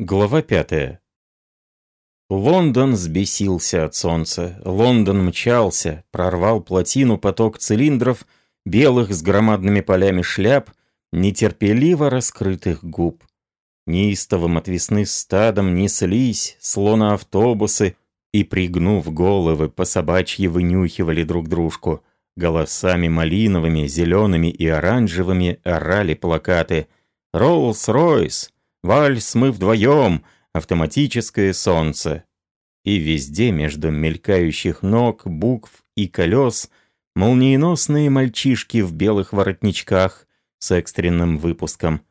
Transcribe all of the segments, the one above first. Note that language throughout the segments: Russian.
Глава пятая. Лондон сбесился от солнца. Лондон мчался, прорвал плотину поток цилиндров, белых с громадными полями шляп, нетерпеливо раскрытых губ. Неистовым отвесны стадом неслись, слона автобусы, и, пригнув головы, по собачьи вынюхивали друг дружку. Голосами малиновыми, зелеными и оранжевыми орали плакаты «Роллс-Ройс!» Вальс мы вдвоем, автоматическое солнце. И везде между мелькающих ног, букв и колес молниеносные мальчишки в белых воротничках с экстренным выпуском.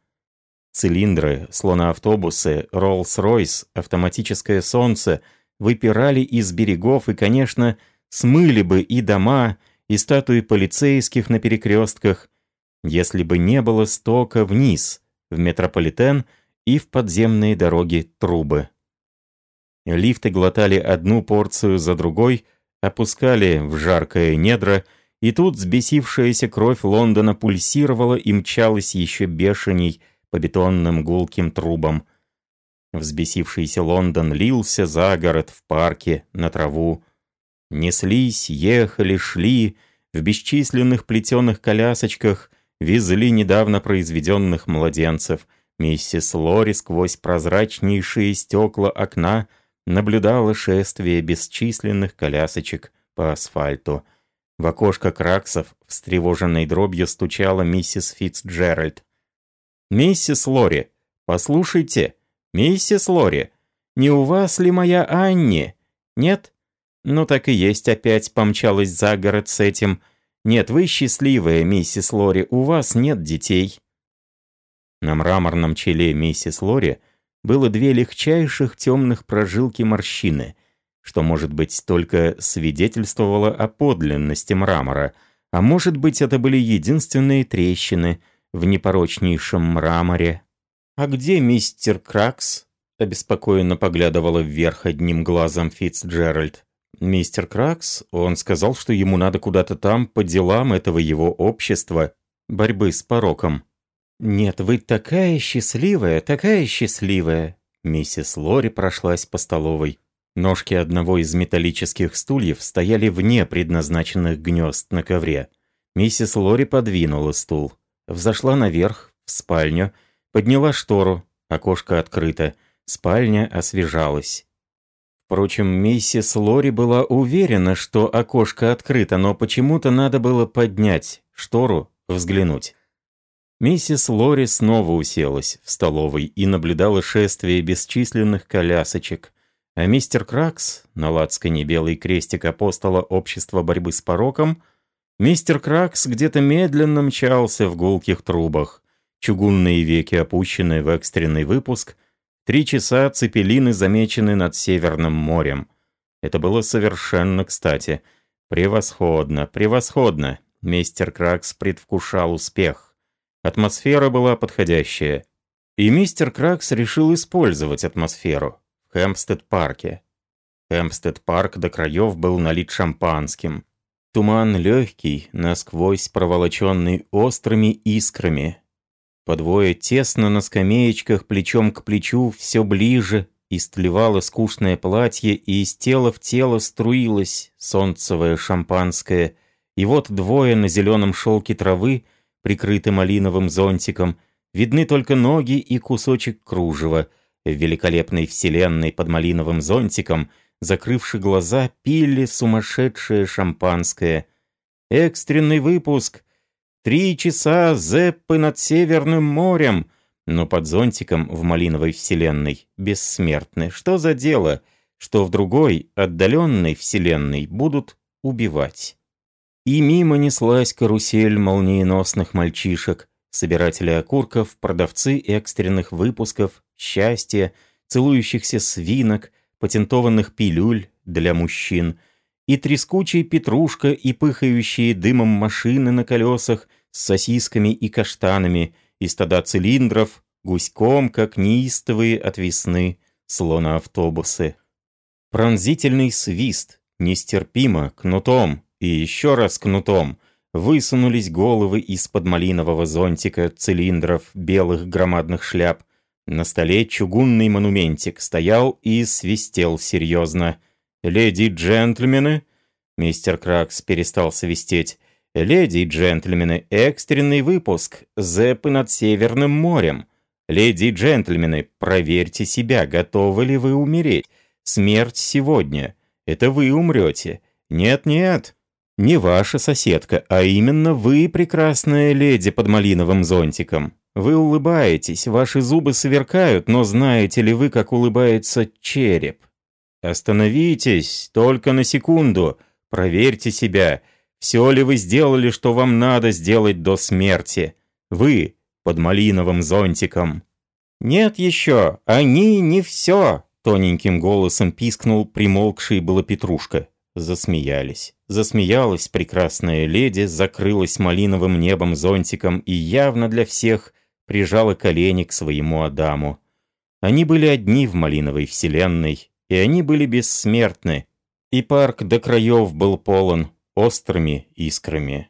Цилиндры, слоноавтобусы, Роллс-Ройс, автоматическое солнце выпирали из берегов и, конечно, смыли бы и дома, и статуи полицейских на перекрестках, если бы не было стока вниз, в метрополитен – и в подземные дороги трубы. Лифты глотали одну порцию за другой, опускали в жаркое недра, и тут взбесившаяся кровь Лондона пульсировала и мчалась еще бешеней по бетонным гулким трубам. Взбесившийся Лондон лился за город, в парке, на траву. Неслись, ехали, шли, в бесчисленных плетеных колясочках везли недавно произведенных младенцев — Миссис Лори сквозь прозрачнейшие стекла окна наблюдала шествие бесчисленных колясочек по асфальту. В окошко краксов встревоженной дробью стучала миссис Фитцджеральд. «Миссис Лори, послушайте, миссис Лори, не у вас ли моя Анни? Нет? Ну так и есть опять помчалась за город с этим. Нет, вы счастливая, миссис Лори, у вас нет детей». На мраморном челе миссис Лори было две легчайших темных прожилки морщины, что, может быть, только свидетельствовало о подлинности мрамора, а может быть, это были единственные трещины в непорочнейшем мраморе. «А где мистер Кракс?» — обеспокоенно поглядывала вверх одним глазом Фитцджеральд. «Мистер Кракс, он сказал, что ему надо куда-то там по делам этого его общества, борьбы с пороком». «Нет, вы такая счастливая, такая счастливая!» Миссис Лори прошлась по столовой. Ножки одного из металлических стульев стояли вне предназначенных гнезд на ковре. Миссис Лори подвинула стул. Взошла наверх, в спальню, подняла штору, окошко открыто, спальня освежалась. Впрочем, миссис Лори была уверена, что окошко открыто, но почему-то надо было поднять штору, взглянуть. Миссис Лори снова уселась в столовой и наблюдала шествие бесчисленных колясочек, а мистер Кракс, на лацкане белый крестик апостола общества борьбы с пороком, мистер Кракс где-то медленно мчался в гулких трубах, чугунные веки опущены в экстренный выпуск, три часа цепелины замечены над Северным морем. Это было совершенно кстати. Превосходно, превосходно. Мистер Кракс предвкушал успех. Атмосфера была подходящая. И мистер Кракс решил использовать атмосферу в Хэмпстед-парке. Хэмпстед-парк до краев был налит шампанским. Туман легкий, насквозь проволоченный острыми искрами. По двое тесно на скамеечках плечом к плечу все ближе истлевало скучное платье, и из тела в тело струилось солнцевое шампанское. И вот двое на зеленом шелке травы — прикрыты малиновым зонтиком, видны только ноги и кусочек кружева. В великолепной вселенной под малиновым зонтиком, закрывши глаза, пили сумасшедшее шампанское. Экстренный выпуск. Три часа зеппы над Северным морем. Но под зонтиком в малиновой вселенной бессмертны. Что за дело, что в другой, отдаленной вселенной будут убивать? И мимо неслась карусель молниеносных мальчишек, собиратели окурков, продавцы экстренных выпусков, счастья, целующихся свинок, патентованных пилюль для мужчин, и трескучий петрушка, и пыхающие дымом машины на колесах с сосисками и каштанами, и стада цилиндров, гуськом, как неистовые от весны, слона-автобусы. Пронзительный свист, нестерпимо, кнутом, и еще раз кнутом высунулись головы из-под малинового зонтика, цилиндров, белых громадных шляп, На столе чугунный монументик стоял и свистел серьезно. «Леди и джентльмены!» Мистер Кракс перестал свистеть. «Леди и джентльмены, экстренный выпуск. Зэпы над Северным морем. Леди и джентльмены, проверьте себя, готовы ли вы умереть. Смерть сегодня. Это вы умрете. Нет-нет, не ваша соседка, а именно вы, прекрасная леди под малиновым зонтиком. Вы улыбаетесь, ваши зубы сверкают, но знаете ли вы, как улыбается череп? Остановитесь, только на секунду, проверьте себя. Все ли вы сделали, что вам надо сделать до смерти? Вы под малиновым зонтиком. Нет еще, они не все, тоненьким голосом пискнул примолкший было Петрушка. Засмеялись. Засмеялась прекрасная леди, закрылась малиновым небом зонтиком и явно для всех прижала колени к своему Адаму. Они были одни в малиновой вселенной, и они были бессмертны, и парк до краев был полон острыми искрами.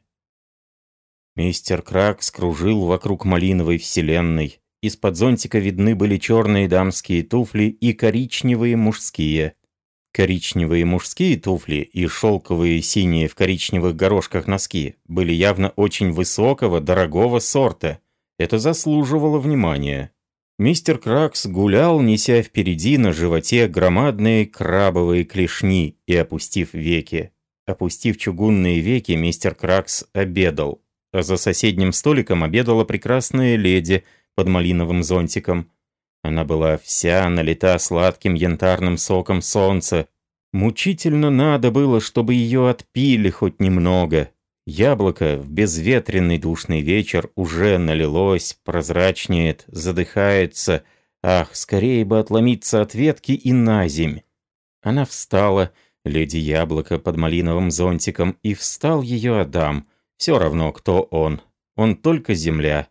Мистер Крак скружил вокруг малиновой вселенной. Из-под зонтика видны были черные дамские туфли и коричневые мужские. Коричневые мужские туфли и шелковые синие в коричневых горошках носки были явно очень высокого, дорогого сорта. Это заслуживало внимания. Мистер Кракс гулял, неся впереди на животе громадные крабовые клешни и опустив веки. Опустив чугунные веки, мистер Кракс обедал. А за соседним столиком обедала прекрасная леди под малиновым зонтиком. Она была вся налита сладким янтарным соком солнца. Мучительно надо было, чтобы ее отпили хоть немного. Яблоко в безветренный душный вечер уже налилось, прозрачнеет, задыхается. Ах, скорее бы отломиться от ветки и на земь. Она встала, леди Яблоко под малиновым зонтиком, и встал ее Адам. Все равно, кто он. Он только земля.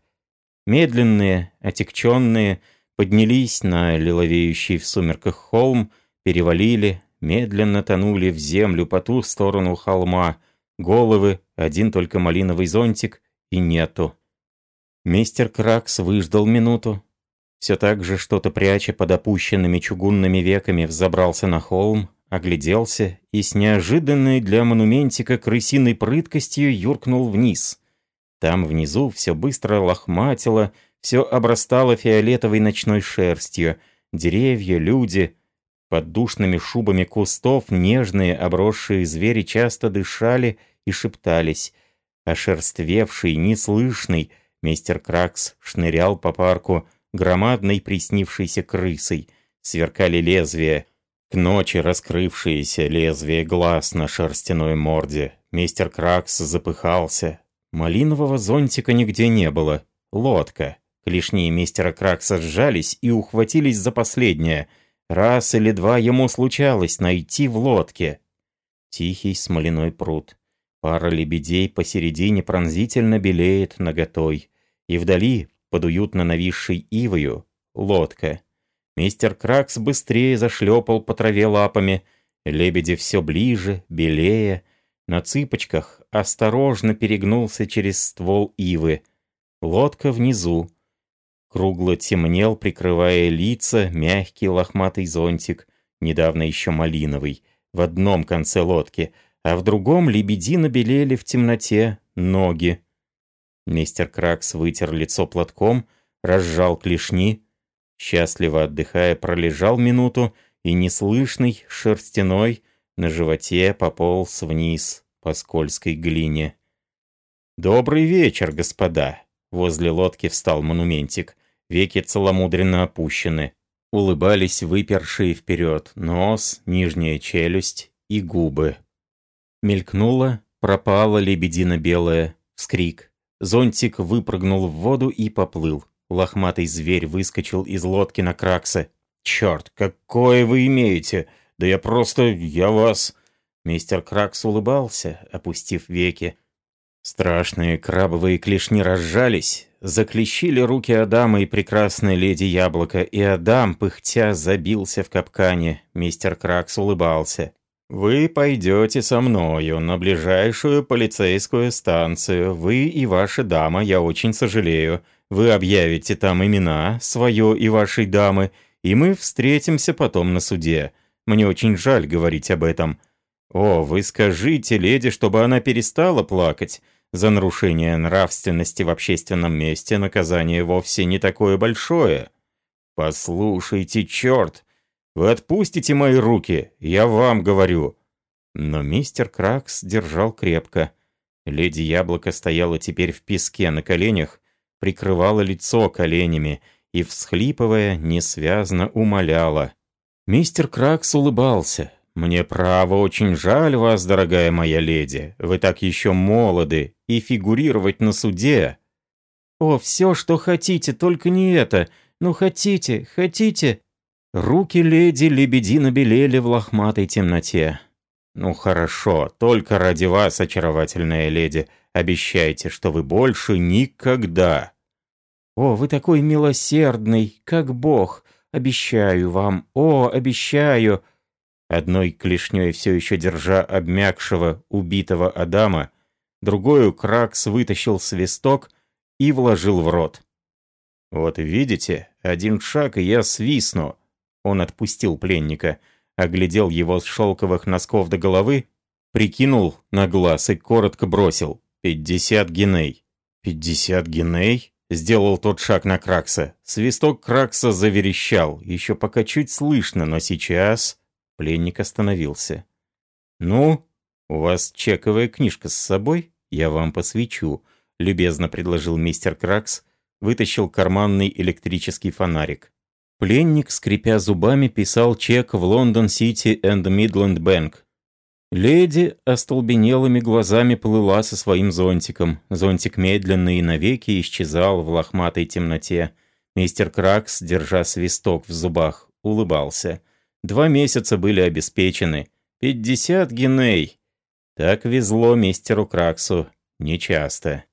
Медленные, отекченные, поднялись на лиловеющий в сумерках холм, перевалили, медленно тонули в землю по ту сторону холма. Головы, один только малиновый зонтик и нету. Мистер Кракс выждал минуту. Все так же, что-то пряча под опущенными чугунными веками, взобрался на холм, огляделся и с неожиданной для монументика крысиной прыткостью юркнул вниз. Там внизу все быстро лохматило, все обрастало фиолетовой ночной шерстью. Деревья, люди. Под душными шубами кустов нежные обросшие звери часто дышали и шептались. А шерствевший, неслышный, мистер Кракс шнырял по парку громадной приснившейся крысой. Сверкали лезвия. К ночи раскрывшиеся лезвия глаз на шерстяной морде. Мистер Кракс запыхался. Малинового зонтика нигде не было. Лодка. Клешни мистера Кракса сжались и ухватились за последнее. Раз или два ему случалось найти в лодке. Тихий смоляной пруд. Пара лебедей посередине пронзительно белеет наготой. И вдали, под уютно нависшей ивою, лодка. Мистер Кракс быстрее зашлепал по траве лапами. Лебеди все ближе, белее. На цыпочках осторожно перегнулся через ствол ивы. Лодка внизу. Кругло темнел, прикрывая лица, мягкий лохматый зонтик, недавно еще малиновый, в одном конце лодки, а в другом лебедино белели в темноте ноги. Мистер Кракс вытер лицо платком, разжал клешни, счастливо отдыхая, пролежал минуту и неслышный, шерстяной, на животе пополз вниз по скользкой глине. «Добрый вечер, господа!» Возле лодки встал монументик веки целомудренно опущены. Улыбались выпершие вперед нос, нижняя челюсть и губы. Мелькнула, пропала лебедина белая, вскрик. Зонтик выпрыгнул в воду и поплыл. Лохматый зверь выскочил из лодки на Кракса. «Черт, какое вы имеете! Да я просто... я вас...» Мистер Кракс улыбался, опустив веки. Страшные крабовые клешни разжались, заклещили руки Адама и прекрасной леди Яблоко, и Адам, пыхтя, забился в капкане. Мистер Кракс улыбался. «Вы пойдете со мною на ближайшую полицейскую станцию. Вы и ваша дама, я очень сожалею. вы объявите там имена, свое и вашей дамы, и мы встретимся потом на суде. Мне очень жаль говорить об этом. О, вы скажите леди, чтобы она перестала плакать. За нарушение нравственности в общественном месте наказание вовсе не такое большое. Послушайте, черт, вы отпустите мои руки, я вам говорю. Но мистер Кракс держал крепко. Леди Яблоко стояла теперь в песке на коленях, прикрывала лицо коленями и, всхлипывая, несвязно умоляла. Мистер Кракс улыбался. «Мне право очень жаль вас, дорогая моя леди. Вы так еще молоды, и фигурировать на суде...» «О, все, что хотите, только не это. Ну, хотите, хотите...» Руки леди лебедино белели в лохматой темноте. «Ну хорошо, только ради вас, очаровательная леди, обещайте, что вы больше никогда...» «О, вы такой милосердный, как Бог! Обещаю вам, о, обещаю!» Одной клешней все еще держа обмякшего, убитого Адама, другую Кракс вытащил свисток и вложил в рот. «Вот видите, один шаг, и я свистну!» Он отпустил пленника — оглядел его с шелковых носков до головы, прикинул на глаз и коротко бросил «пятьдесят геней». «Пятьдесят геней?» Сделал тот шаг на Кракса. Свисток Кракса заверещал, еще пока чуть слышно, но сейчас пленник остановился. «Ну, у вас чековая книжка с собой? Я вам посвечу», — любезно предложил мистер Кракс, вытащил карманный электрический фонарик. Пленник, скрипя зубами, писал чек в Лондон-Сити энд Мидленд Бэнк. Леди остолбенелыми глазами плыла со своим зонтиком. Зонтик медленно и навеки исчезал в лохматой темноте. Мистер Кракс, держа свисток в зубах, улыбался. Два месяца были обеспечены. Пятьдесят геней. Так везло мистеру Краксу. Нечасто.